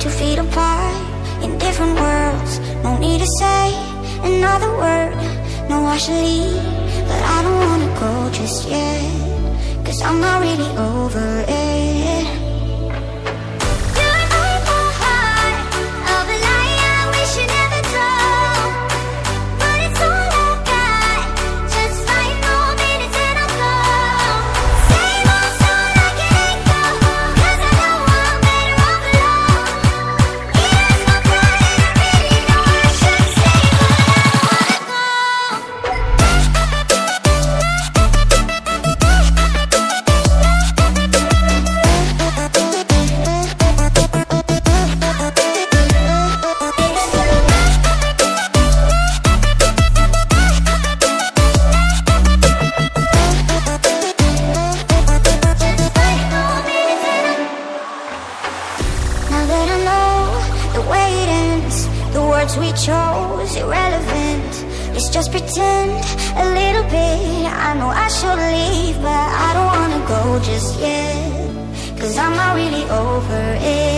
two feet apart in different worlds. No need to say another word. No, I should leave, but I don't wanna go just yet. Cause I'm not really over it. That know the way it ends, the words we chose irrelevant. Let's just pretend a little bit. I know I should leave, but I don't wanna go just yet. Cause I'm not really over it.